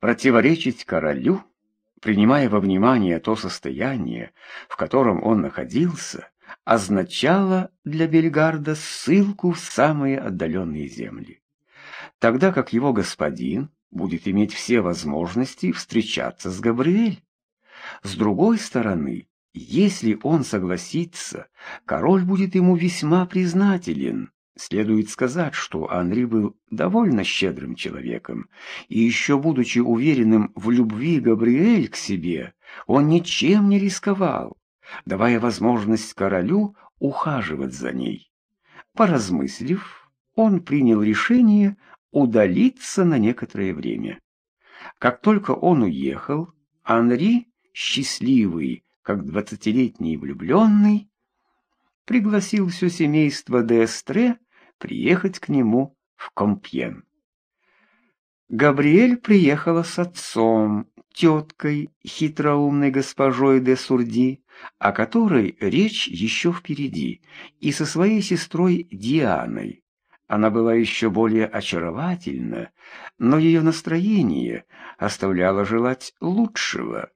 Противоречить королю, принимая во внимание то состояние, в котором он находился, означало для Бельгарда ссылку в самые отдаленные земли, тогда как его господин будет иметь все возможности встречаться с Габриэль. С другой стороны, если он согласится, король будет ему весьма признателен. Следует сказать, что Анри был довольно щедрым человеком, и еще будучи уверенным в любви Габриэль к себе, он ничем не рисковал, давая возможность королю ухаживать за ней. Поразмыслив, он принял решение удалиться на некоторое время. Как только он уехал, Анри, счастливый, как двадцатилетний влюбленный, пригласил все семейство Д'Эстре приехать к нему в Компьен. Габриэль приехала с отцом, теткой, хитроумной госпожой де Сурди, о которой речь еще впереди, и со своей сестрой Дианой. Она была еще более очаровательна, но ее настроение оставляло желать лучшего,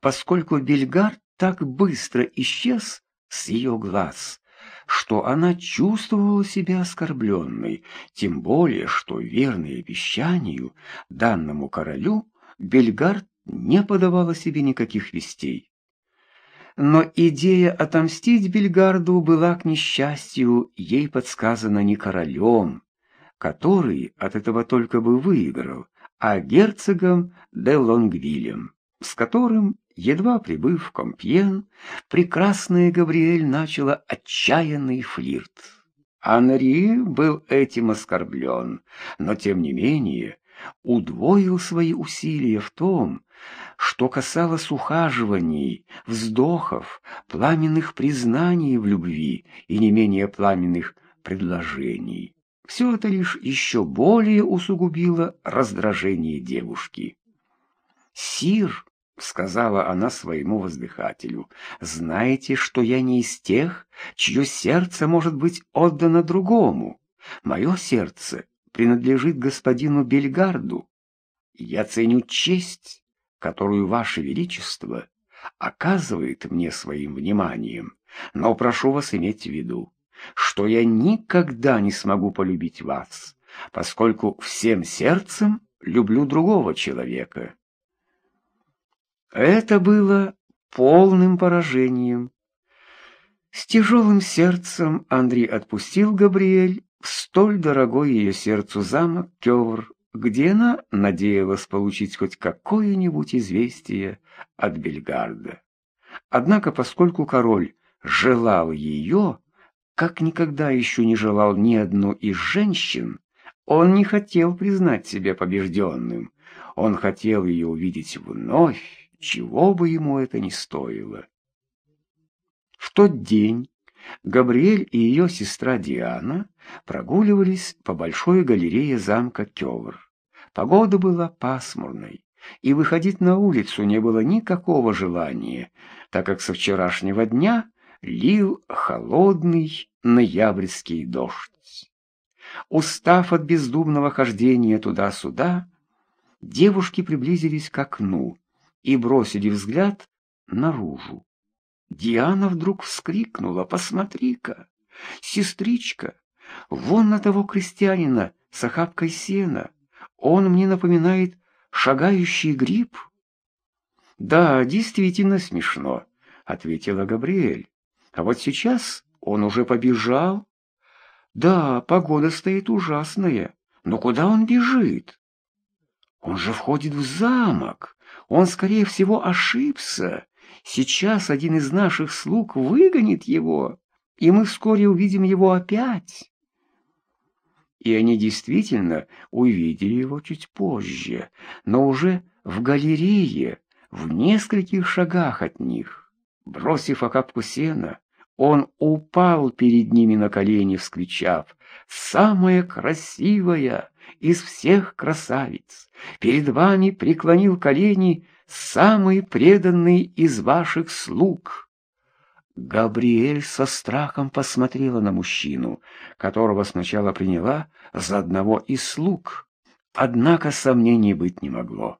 поскольку Бельгар так быстро исчез с ее глаз, что она чувствовала себя оскорбленной, тем более, что верной обещанию, данному королю, Бельгард не подавала себе никаких вестей. Но идея отомстить Бельгарду была, к несчастью, ей подсказана не королем, который от этого только бы выиграл, а герцогом де Лонгвилем, с которым, едва прибыв в Компьен, прекрасная Габриэль начала отчаянный флирт. Анри был этим оскорблен, но, тем не менее, удвоил свои усилия в том, что касалось ухаживаний, вздохов, пламенных признаний в любви и не менее пламенных предложений. Все это лишь еще более усугубило раздражение девушки. «Сир», — сказала она своему воздыхателю, — «знаете, что я не из тех, чье сердце может быть отдано другому. Мое сердце принадлежит господину Бельгарду. Я ценю честь, которую Ваше Величество оказывает мне своим вниманием, но прошу вас иметь в виду, что я никогда не смогу полюбить вас, поскольку всем сердцем люблю другого человека. Это было полным поражением. С тяжелым сердцем Андрей отпустил Габриэль в столь дорогой ее сердцу замок Кевр, где она надеялась получить хоть какое-нибудь известие от Бельгарда. Однако, поскольку король желал ее, как никогда еще не желал ни одну из женщин, он не хотел признать себя побежденным. Он хотел ее увидеть вновь, чего бы ему это ни стоило. В тот день Габриэль и ее сестра Диана прогуливались по большой галерее замка Кёвр. Погода была пасмурной, и выходить на улицу не было никакого желания, так как со вчерашнего дня лил холодный ноябрьский дождь. Устав от бездумного хождения туда-сюда, девушки приблизились к окну и бросили взгляд наружу. Диана вдруг вскрикнула, «Посмотри-ка, сестричка, вон на того крестьянина с охапкой сена!» Он мне напоминает шагающий гриб. Да, действительно смешно, ответила Габриэль. А вот сейчас он уже побежал. Да, погода стоит ужасная. Но куда он бежит? Он же входит в замок. Он, скорее всего, ошибся. Сейчас один из наших слуг выгонит его, и мы вскоре увидим его опять и они действительно увидели его чуть позже, но уже в галерее, в нескольких шагах от них. Бросив охапку сена, он упал перед ними на колени, вскричав «Самая красивая из всех красавиц! Перед вами преклонил колени самый преданный из ваших слуг!» Габриэль со страхом посмотрела на мужчину, которого сначала приняла за одного из слуг. Однако сомнений быть не могло.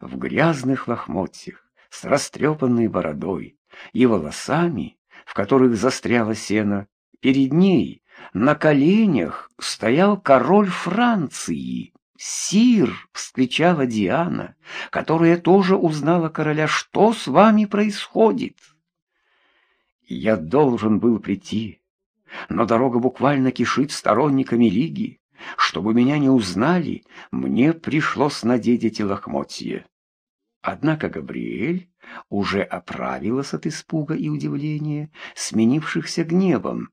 в грязных лохмотьях, с растрепанной бородой и волосами, в которых застряло сено. Перед ней на коленях стоял король Франции. «Сир!» — вскричала Диана, которая тоже узнала короля. «Что с вами происходит?» «Я должен был прийти, но дорога буквально кишит сторонниками Лиги. Чтобы меня не узнали, мне пришлось надеть эти лохмотья». Однако Габриэль уже оправилась от испуга и удивления, сменившихся гневом.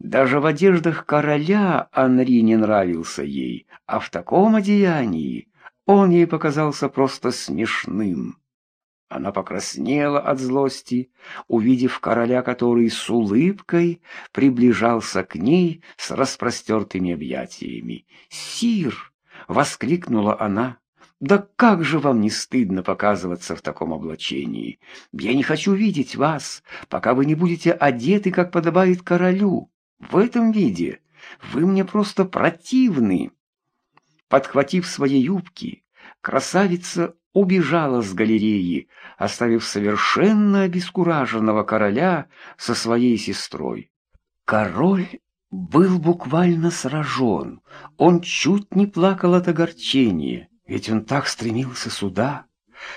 Даже в одеждах короля Анри не нравился ей, а в таком одеянии он ей показался просто смешным. Она покраснела от злости, увидев короля, который с улыбкой приближался к ней с распростертыми объятиями. «Сир!» — воскликнула она. «Да как же вам не стыдно показываться в таком облачении? Я не хочу видеть вас, пока вы не будете одеты, как подобает королю. В этом виде вы мне просто противны». Подхватив свои юбки, красавица убежала с галереи, оставив совершенно обескураженного короля со своей сестрой. Король был буквально сражен, он чуть не плакал от огорчения. Ведь он так стремился сюда,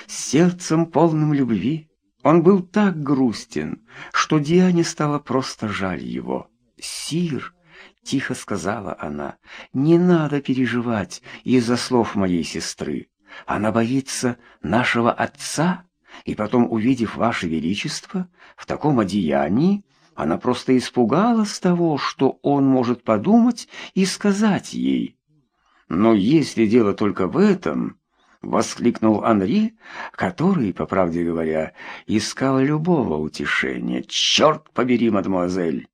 с сердцем полным любви. Он был так грустен, что Диане стало просто жаль его. «Сир», — тихо сказала она, — «не надо переживать из-за слов моей сестры. Она боится нашего отца, и потом, увидев ваше величество в таком одеянии, она просто испугалась того, что он может подумать и сказать ей». Но если дело только в этом, воскликнул Анри, который, по правде говоря, искал любого утешения. Черт побери, мадемуазель!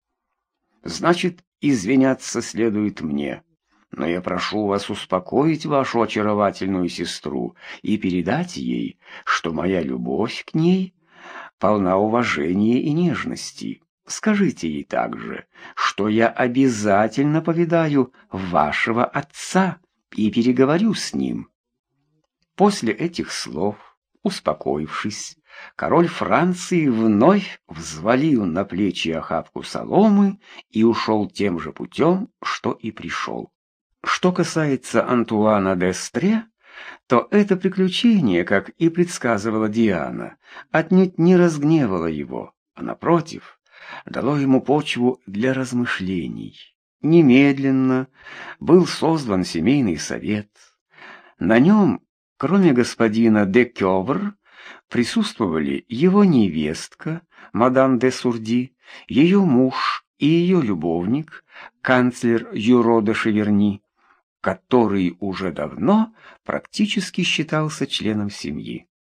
Значит, извиняться следует мне. Но я прошу вас успокоить вашу очаровательную сестру и передать ей, что моя любовь к ней полна уважения и нежности. Скажите ей также, что я обязательно повидаю вашего отца и переговорю с ним. После этих слов, успокоившись, король Франции вновь взвалил на плечи охапку соломы и ушел тем же путем, что и пришел. Что касается Антуана д'Эстре, то это приключение, как и предсказывала Диана, отнюдь не разгневало его, а напротив – дало ему почву для размышлений. Немедленно был создан семейный совет. На нем, кроме господина де Кёвр, присутствовали его невестка, мадам де Сурди, ее муж и ее любовник, канцлер Юро де Шеверни, который уже давно практически считался членом семьи.